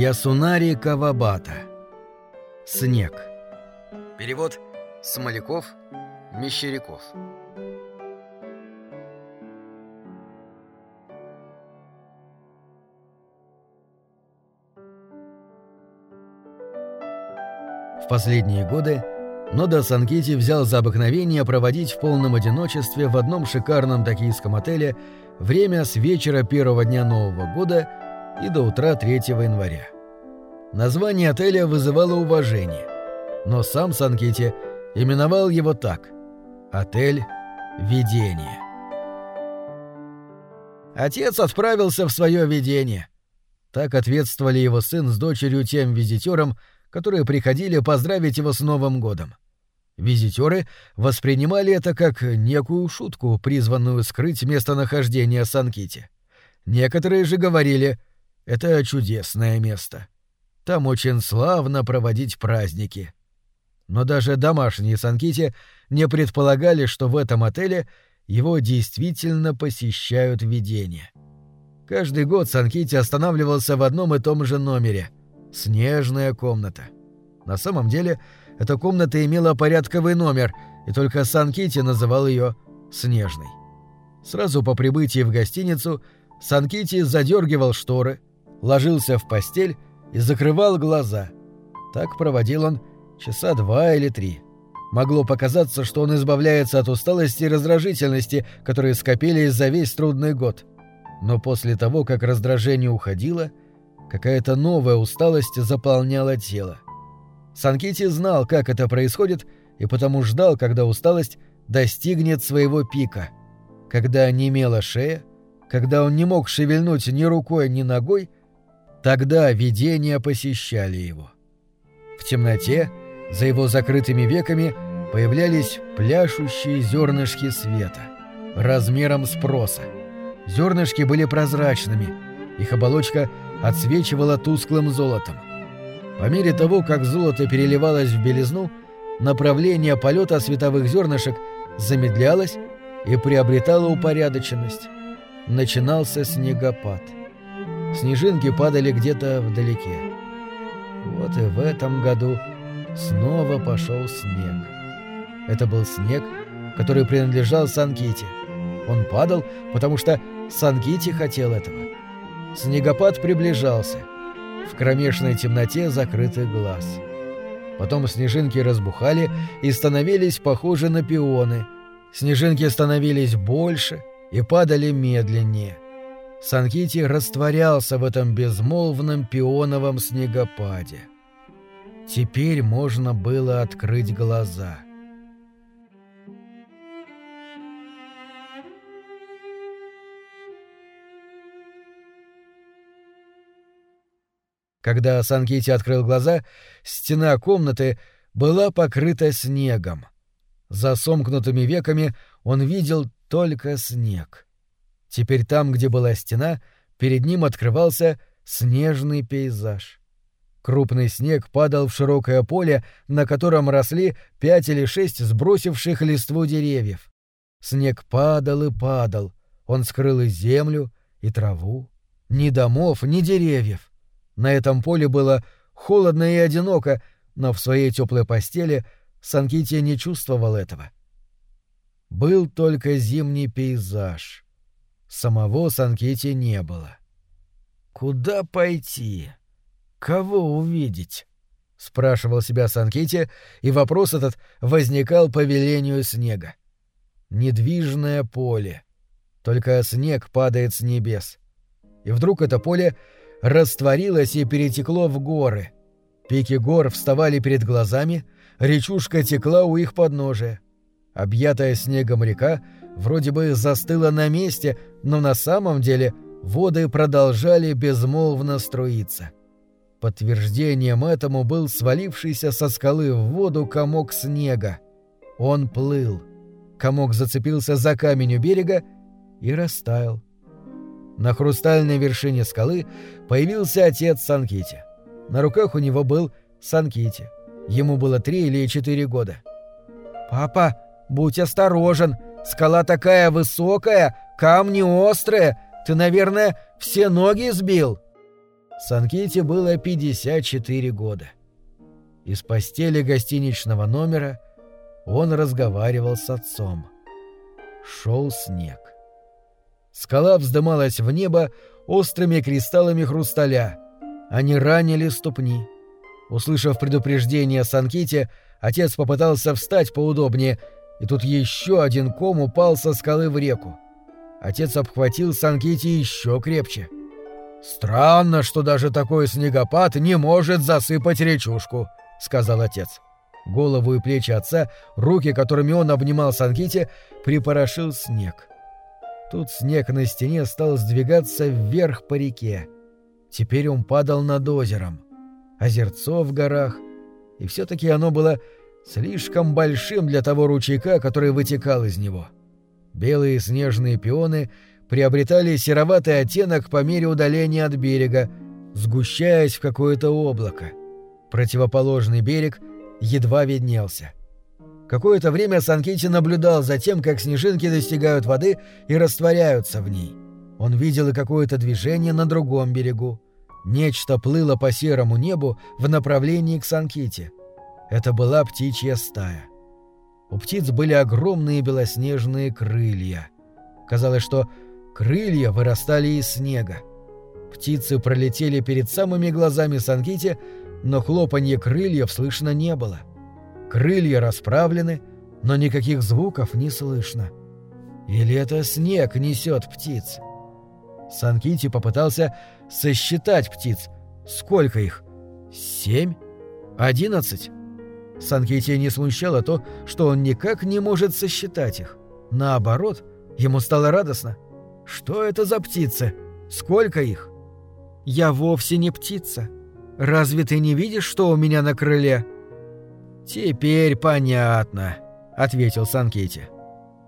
Ясунари Кавабата. Снег. Перевод Смоляков, Мещеряков. В последние годы Нода Санкити взял за обыкновение проводить в полном одиночестве в одном шикарном токийском отеле время с вечера первого дня Нового года и до утра 3 января. Название отеля вызывало уважение, но сам Санкити именовал его так — «Отель Видение». Отец отправился в свое видение. Так ответствовали его сын с дочерью тем визитерам, которые приходили поздравить его с Новым годом. Визитеры воспринимали это как некую шутку, призванную скрыть местонахождение Санкити. Некоторые же говорили «это чудесное место». Там очень славно проводить праздники. Но даже домашние Санкити не предполагали, что в этом отеле его действительно посещают видения. Каждый год Санкити останавливался в одном и том же номере — «Снежная комната». На самом деле, эта комната имела порядковый номер, и только Санкити называл ее «Снежной». Сразу по прибытии в гостиницу Санкити задергивал шторы, ложился в постель и закрывал глаза. Так проводил он часа два или три. Могло показаться, что он избавляется от усталости и раздражительности, которые скопились за весь трудный год. Но после того, как раздражение уходило, какая-то новая усталость заполняла тело. Санкити знал, как это происходит, и потому ждал, когда усталость достигнет своего пика. Когда онемела шея, когда он не мог шевельнуть ни рукой, ни ногой — Тогда видения посещали его. В темноте, за его закрытыми веками, появлялись пляшущие зернышки света, размером с проса. Зернышки были прозрачными, их оболочка отсвечивала тусклым золотом. По мере того, как золото переливалось в белизну, направление полета световых зернышек замедлялось и приобретало упорядоченность. Начинался снегопад — Снежинки падали где-то вдалеке. Вот и в этом году снова пошел снег. Это был снег, который принадлежал Санките. Он падал, потому что Санкити хотел этого. Снегопад приближался. В кромешной темноте закрытых глаз. Потом снежинки разбухали и становились похожи на пионы. Снежинки становились больше и падали медленнее. Санкити растворялся в этом безмолвном пионовом снегопаде. Теперь можно было открыть глаза. Когда Санкити открыл глаза, стена комнаты была покрыта снегом. За сомкнутыми веками он видел только снег — Теперь там, где была стена, перед ним открывался снежный пейзаж. Крупный снег падал в широкое поле, на котором росли пять или шесть сбросивших листву деревьев. Снег падал и падал, он скрыл и землю, и траву. Ни домов, ни деревьев. На этом поле было холодно и одиноко, но в своей теплой постели Санкития не чувствовал этого. Был только зимний пейзаж — Самого Санкити не было. «Куда пойти? Кого увидеть?» — спрашивал себя Санкити, и вопрос этот возникал по велению снега. Недвижное поле. Только снег падает с небес. И вдруг это поле растворилось и перетекло в горы. Пики гор вставали перед глазами, речушка текла у их подножия. Объятая снегом река вроде бы застыла на месте, но на самом деле воды продолжали безмолвно струиться. Подтверждением этому был свалившийся со скалы в воду комок снега. Он плыл. Комок зацепился за камень у берега и растаял. На хрустальной вершине скалы появился отец Санкити. На руках у него был Санкити. Ему было три или четыре года. «Папа, будь осторожен!» Скала такая высокая, камни острые. Ты, наверное, все ноги сбил». Санкете было 54 года. Из постели гостиничного номера он разговаривал с отцом. Шел снег. Скала вздымалась в небо острыми кристаллами хрусталя. Они ранили ступни. Услышав предупреждение Санките, отец попытался встать поудобнее, и тут еще один ком упал со скалы в реку. Отец обхватил Санкити еще крепче. «Странно, что даже такой снегопад не может засыпать речушку», — сказал отец. Голову и плечи отца, руки, которыми он обнимал Санкити, припорошил снег. Тут снег на стене стал сдвигаться вверх по реке. Теперь он падал над озером. Озерцо в горах. И все-таки оно было слишком большим для того ручейка, который вытекал из него. Белые снежные пионы приобретали сероватый оттенок по мере удаления от берега, сгущаясь в какое-то облако. Противоположный берег едва виднелся. Какое-то время Санкити наблюдал за тем, как снежинки достигают воды и растворяются в ней. Он видел и какое-то движение на другом берегу. Нечто плыло по серому небу в направлении к Санките. Это была птичья стая. У птиц были огромные белоснежные крылья. Казалось, что крылья вырастали из снега. Птицы пролетели перед самыми глазами Санкити, но хлопанье крыльев слышно не было. Крылья расправлены, но никаких звуков не слышно. Или это снег несет птиц? Санкити попытался сосчитать птиц. Сколько их? Семь? Одиннадцать? Санкити не смущало то, что он никак не может сосчитать их. Наоборот, ему стало радостно. Что это за птицы? Сколько их? Я вовсе не птица. Разве ты не видишь, что у меня на крыле? Теперь понятно, ответил Санкити.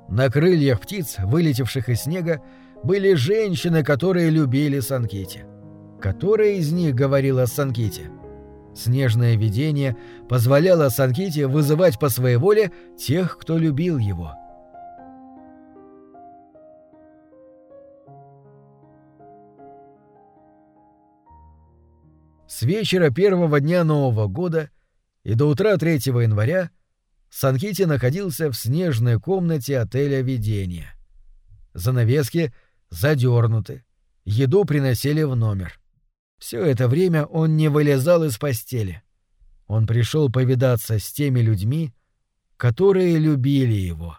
На крыльях птиц, вылетевших из снега, были женщины, которые любили Санкити. Которая из них говорила Санкити? Снежное видение позволяло Санките вызывать по своей воле тех, кто любил его. С вечера первого дня Нового года и до утра 3 января Санкити находился в снежной комнате отеля «Видение». Занавески задернуты, еду приносили в номер. Все это время он не вылезал из постели. Он пришел повидаться с теми людьми, которые любили его.